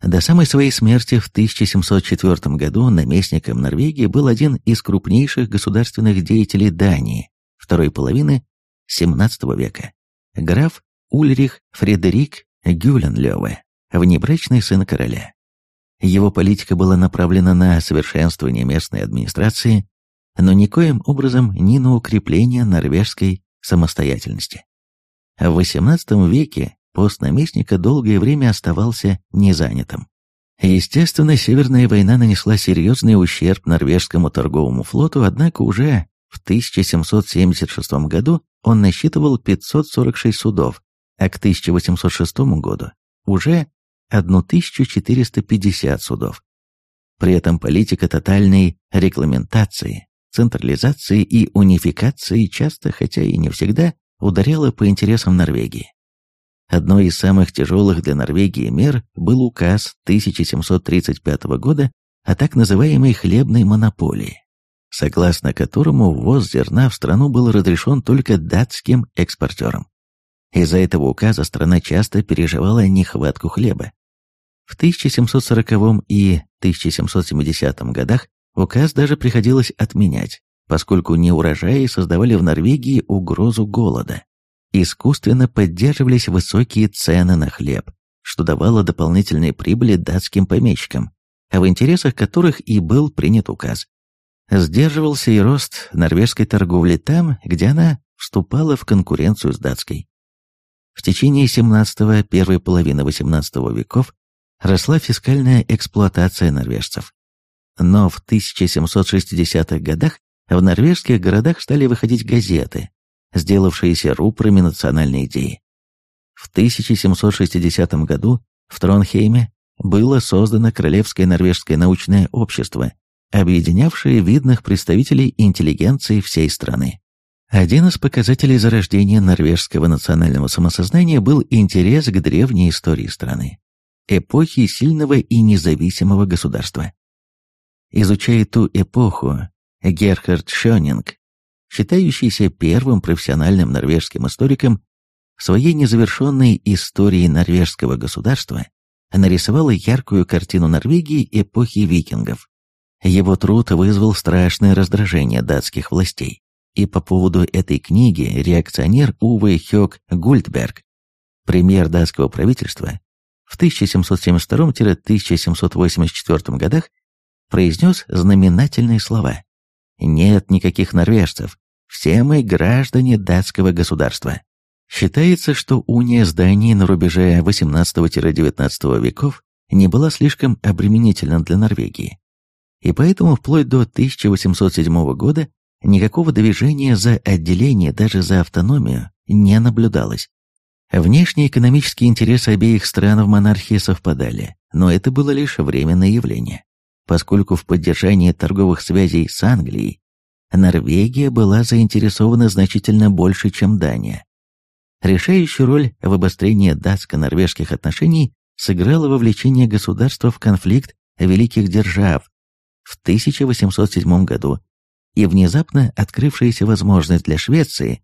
До самой своей смерти в 1704 году наместником Норвегии был один из крупнейших государственных деятелей Дании второй половины XVII века, граф Ульрих Фредерик Гюленлёве, внебрачный сын короля. Его политика была направлена на совершенствование местной администрации, но никоим образом не на укрепление норвежской самостоятельности. В XVIII веке пост наместника долгое время оставался незанятым. Естественно, Северная война нанесла серьезный ущерб норвежскому торговому флоту, однако уже в 1776 году он насчитывал 546 судов, а к 1806 году уже 1450 судов. При этом политика тотальной регламентации, централизации и унификации часто, хотя и не всегда, ударяла по интересам Норвегии. Одной из самых тяжелых для Норвегии мер был указ 1735 года о так называемой хлебной монополии, согласно которому ввоз зерна в страну был разрешен только датским экспортерам. Из-за этого указа страна часто переживала нехватку хлеба. В 1740 и 1770 годах указ даже приходилось отменять, поскольку неурожаи создавали в Норвегии угрозу голода искусственно поддерживались высокие цены на хлеб, что давало дополнительные прибыли датским помещикам, в интересах которых и был принят указ. Сдерживался и рост норвежской торговли там, где она вступала в конкуренцию с датской. В течение 17-го, первой половины 18 веков росла фискальная эксплуатация норвежцев. Но в 1760-х годах в норвежских городах стали выходить газеты, сделавшиеся рупорами национальной идеи. В 1760 году в Тронхейме было создано Королевское норвежское научное общество, объединявшее видных представителей интеллигенции всей страны. Один из показателей зарождения норвежского национального самосознания был интерес к древней истории страны, эпохи сильного и независимого государства. Изучая ту эпоху, Герхард Шёнинг считающийся первым профессиональным норвежским историком, в своей незавершенной истории норвежского государства нарисовал яркую картину Норвегии эпохи викингов. Его труд вызвал страшное раздражение датских властей, и по поводу этой книги реакционер Уве Хёк Гультберг, премьер датского правительства, в 1772-1784 годах произнес знаменательные слова нет никаких норвежцев. Все мы граждане датского государства. Считается, что уния с Данией на рубеже 18-19 веков не была слишком обременительна для Норвегии. И поэтому вплоть до 1807 года никакого движения за отделение, даже за автономию, не наблюдалось. Внешние экономические интересы обеих стран в монархии совпадали, но это было лишь временное явление поскольку в поддержании торговых связей с Англией Норвегия была заинтересована значительно больше, чем Дания. Решающую роль в обострении датско-норвежских отношений сыграло вовлечение государства в конфликт великих держав в 1807 году и внезапно открывшаяся возможность для Швеции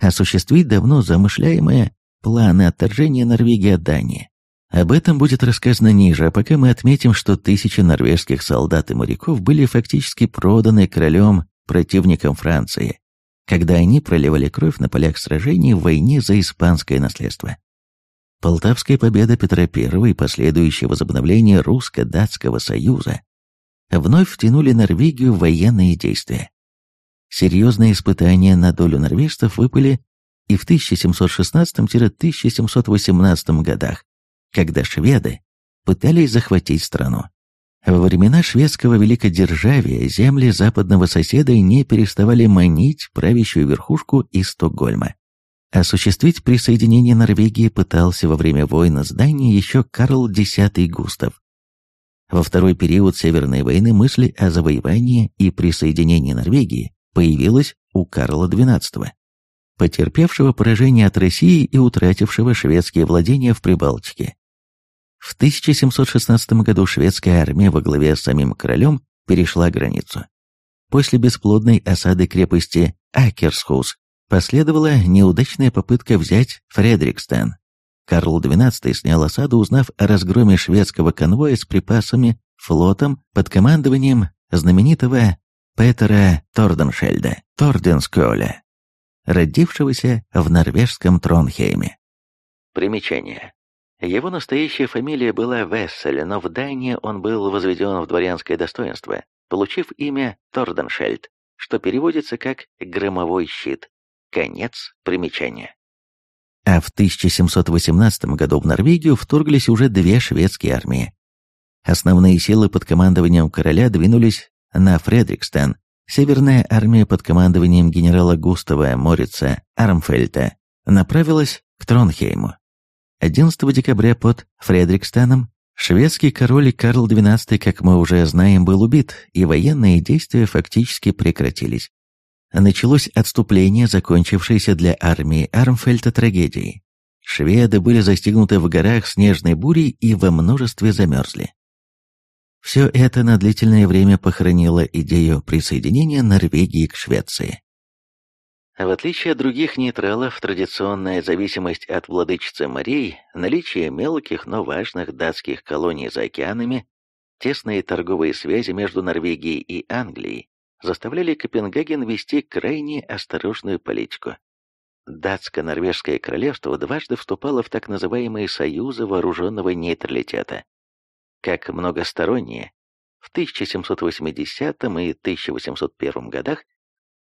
осуществить давно замышляемые планы отторжения Норвегии от Дании. Об этом будет рассказано ниже, а пока мы отметим, что тысячи норвежских солдат и моряков были фактически проданы королем противникам Франции, когда они проливали кровь на полях сражений в войне за испанское наследство. Полтавская победа Петра I и последующее возобновление русско-датского союза вновь втянули Норвегию в военные действия. Серьезные испытания на долю норвежцев выпали и в 1716-1718 годах когда шведы пытались захватить страну. Во времена шведского великодержавия земли западного соседа не переставали манить правящую верхушку из Стокгольма. Осуществить присоединение Норвегии пытался во время войны с Данией еще Карл X Густав. Во второй период Северной войны мысли о завоевании и присоединении Норвегии появилась у Карла XII, потерпевшего поражение от России и утратившего шведские владения в Прибалтике. В 1716 году шведская армия во главе с самим королем перешла границу. После бесплодной осады крепости Акерсхус последовала неудачная попытка взять Фредрикстен. Карл XII снял осаду, узнав о разгроме шведского конвоя с припасами флотом под командованием знаменитого Петера Торденшельда, Торденсколя, родившегося в норвежском Тронхейме. Примечание. Его настоящая фамилия была Вессель, но в Дании он был возведен в дворянское достоинство, получив имя Торденшельд, что переводится как «громовой щит». Конец примечания. А в 1718 году в Норвегию вторглись уже две шведские армии. Основные силы под командованием короля двинулись на Фредрикстен, Северная армия под командованием генерала Густава Морица Армфельта направилась к Тронхейму. 11 декабря под Фредрикстеном шведский король Карл XII, как мы уже знаем, был убит, и военные действия фактически прекратились. Началось отступление, закончившееся для армии Армфельта трагедией. Шведы были застигнуты в горах снежной бурей и во множестве замерзли. Все это на длительное время похоронило идею присоединения Норвегии к Швеции. В отличие от других нейтралов, традиционная зависимость от владычицы морей, наличие мелких, но важных датских колоний за океанами, тесные торговые связи между Норвегией и Англией заставляли Копенгаген вести крайне осторожную политику. Датско-норвежское королевство дважды вступало в так называемые союзы вооруженного нейтралитета как многосторонние в 1780 и 1801 годах,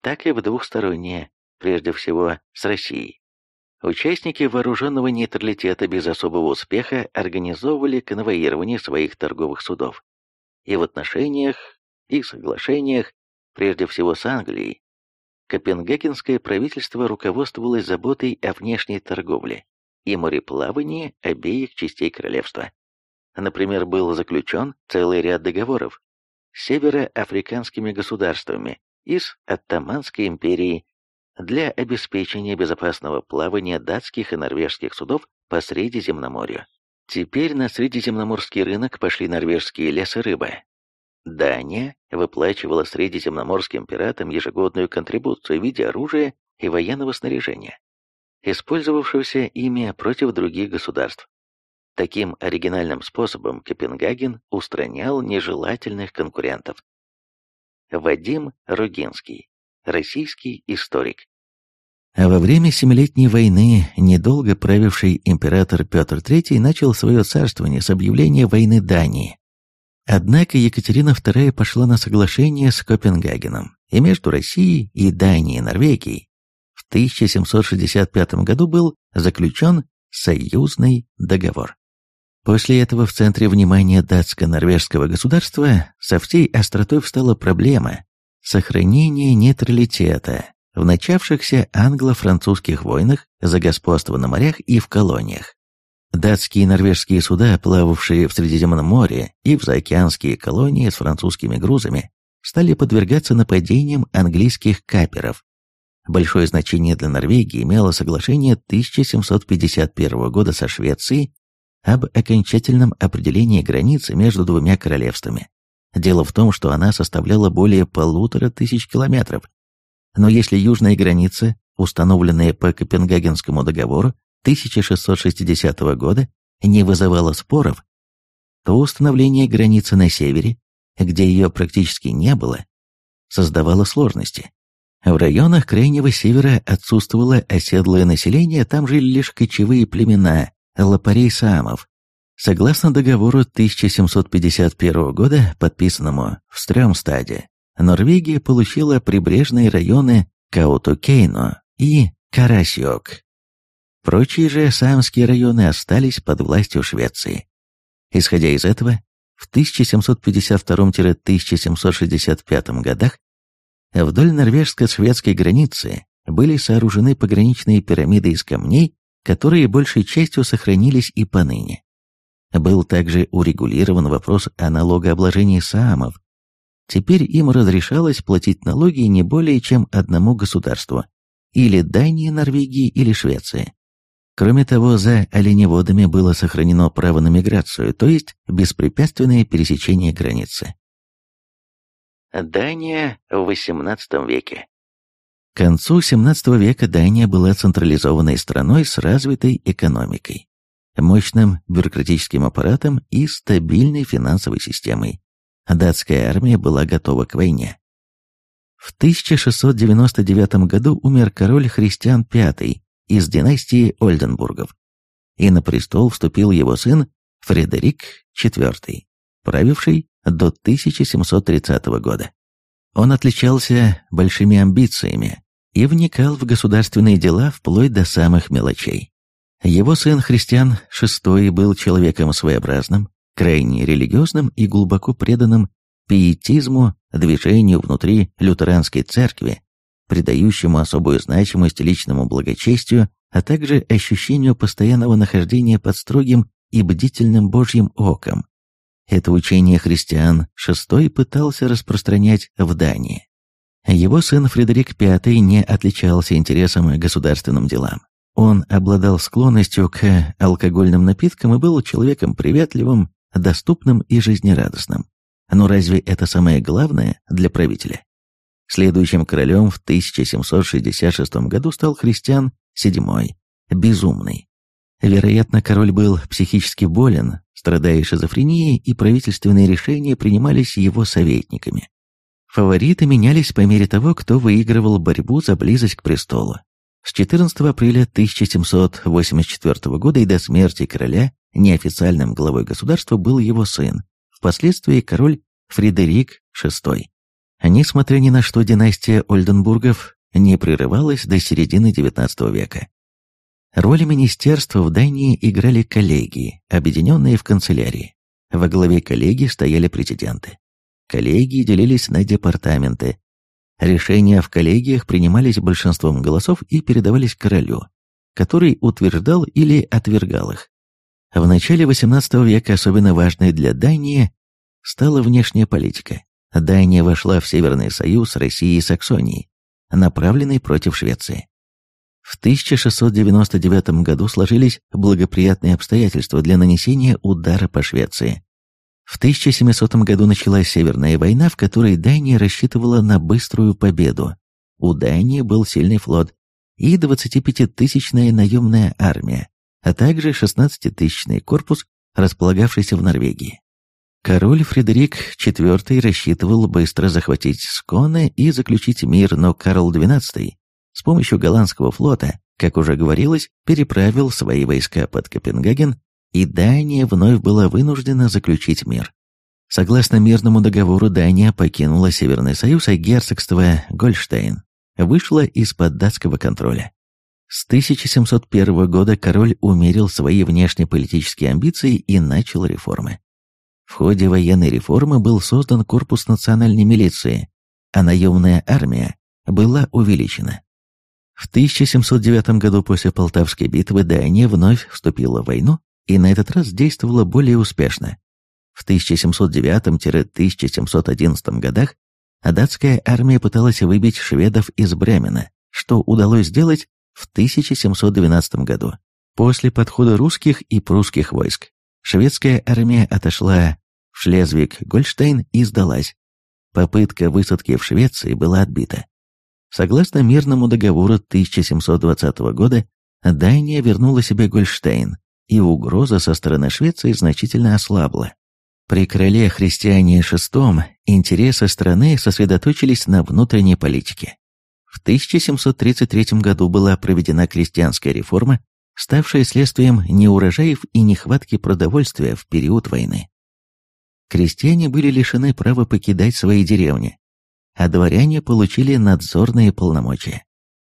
так и в двухсторонние, прежде всего с Россией. Участники вооруженного нейтралитета без особого успеха организовывали конвоирование своих торговых судов. И в отношениях, и соглашениях, прежде всего с Англией, Копенгагенское правительство руководствовалось заботой о внешней торговле и мореплавании обеих частей королевства. Например, был заключен целый ряд договоров с североафриканскими государствами и с Оттоманской империей для обеспечения безопасного плавания датских и норвежских судов по Средиземноморью. Теперь на средиземноморский рынок пошли норвежские лесы рыбы. Дания выплачивала средиземноморским пиратам ежегодную контрибуцию в виде оружия и военного снаряжения, использовавшегося ими против других государств. Таким оригинальным способом Копенгаген устранял нежелательных конкурентов. Вадим Рогинский, российский историк. А во время Семилетней войны недолго правивший император Петр III начал свое царствование с объявления войны Дании. Однако Екатерина II пошла на соглашение с Копенгагеном, и между Россией и Данией и Норвегией в 1765 году был заключен союзный договор. После этого в центре внимания датско-норвежского государства со всей остротой встала проблема сохранения нейтралитета в начавшихся англо-французских войнах за господство на морях и в колониях. Датские и норвежские суда, плававшие в Средиземном море и в заокеанские колонии с французскими грузами, стали подвергаться нападениям английских каперов. Большое значение для Норвегии имело соглашение 1751 года со Швецией об окончательном определении границы между двумя королевствами. Дело в том, что она составляла более полутора тысяч километров. Но если южная граница, установленная по Копенгагенскому договору 1660 года, не вызывала споров, то установление границы на севере, где ее практически не было, создавало сложности. В районах Крайнего Севера отсутствовало оседлое население, там жили лишь кочевые племена, лапарей-саамов. Согласно договору 1751 года, подписанному в Стрёмстаде, Норвегия получила прибрежные районы Каутукейно и Карасиок. Прочие же саамские районы остались под властью Швеции. Исходя из этого, в 1752-1765 годах вдоль норвежско-шведской границы были сооружены пограничные пирамиды из камней, которые большей частью сохранились и поныне. Был также урегулирован вопрос о налогообложении саамов. Теперь им разрешалось платить налоги не более чем одному государству, или Дании, Норвегии или Швеции. Кроме того, за оленеводами было сохранено право на миграцию, то есть беспрепятственное пересечение границы. Дания в XVIII веке К концу XVII века Дания была централизованной страной с развитой экономикой, мощным бюрократическим аппаратом и стабильной финансовой системой. Датская армия была готова к войне. В 1699 году умер король Христиан V, из династии Ольденбургов, и на престол вступил его сын Фредерик IV, правивший до 1730 года. Он отличался большими амбициями и вникал в государственные дела вплоть до самых мелочей. Его сын Христиан VI был человеком своеобразным, крайне религиозным и глубоко преданным пиетизму, движению внутри лютеранской церкви, придающему особую значимость личному благочестию, а также ощущению постоянного нахождения под строгим и бдительным Божьим оком. Это учение христиан шестой пытался распространять в Дании. Его сын Фредерик V не отличался интересом к государственным делам. Он обладал склонностью к алкогольным напиткам и был человеком приветливым, доступным и жизнерадостным. Но разве это самое главное для правителя? Следующим королем в 1766 году стал Христиан VII, безумный. Вероятно, король был психически болен, страдая шизофренией, и правительственные решения принимались его советниками. Фавориты менялись по мере того, кто выигрывал борьбу за близость к престолу. С 14 апреля 1784 года и до смерти короля неофициальным главой государства был его сын, впоследствии король Фредерик VI. Несмотря ни на что, династия Ольденбургов не прерывалась до середины XIX века. Роль министерства в Дании играли коллегии, объединенные в канцелярии. Во главе коллегии стояли президенты. Коллегии делились на департаменты. Решения в коллегиях принимались большинством голосов и передавались королю, который утверждал или отвергал их. В начале XVIII века особенно важной для Дании стала внешняя политика. Дания вошла в Северный Союз России и Саксонии, направленный против Швеции. В 1699 году сложились благоприятные обстоятельства для нанесения удара по Швеции. В 1700 году началась Северная война, в которой Дания рассчитывала на быструю победу. У Дании был сильный флот и 25-тысячная наемная армия, а также 16-тысячный корпус, располагавшийся в Норвегии. Король Фредерик IV рассчитывал быстро захватить Сконе и заключить мир, но Карл XII с помощью голландского флота, как уже говорилось, переправил свои войска под Копенгаген, и Дания вновь была вынуждена заключить мир. Согласно мирному договору, Дания покинула Северный Союз, а герцогство Гольштейн вышло из-под датского контроля. С 1701 года король умерил свои внешнеполитические амбиции и начал реформы. В ходе военной реформы был создан корпус национальной милиции, а наемная армия была увеличена. В 1709 году после Полтавской битвы Дания вновь вступила в войну и на этот раз действовала более успешно. В 1709-1711 годах датская армия пыталась выбить шведов из Бремена, что удалось сделать в 1712 году. После подхода русских и прусских войск Шведская армия отошла в Шлезвиг-Гольштейн и сдалась. Попытка высадки в Швеции была отбита. Согласно мирному договору 1720 года, Дания вернула себе Гольштейн, и угроза со стороны Швеции значительно ослабла. При короле христиане VI интересы страны сосредоточились на внутренней политике. В 1733 году была проведена крестьянская реформа, ставшая следствием неурожаев и нехватки продовольствия в период войны. Крестьяне были лишены права покидать свои деревни, а дворяне получили надзорные полномочия.